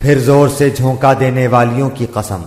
फिर ज़ोर से झोंका देने वालियों की कसम।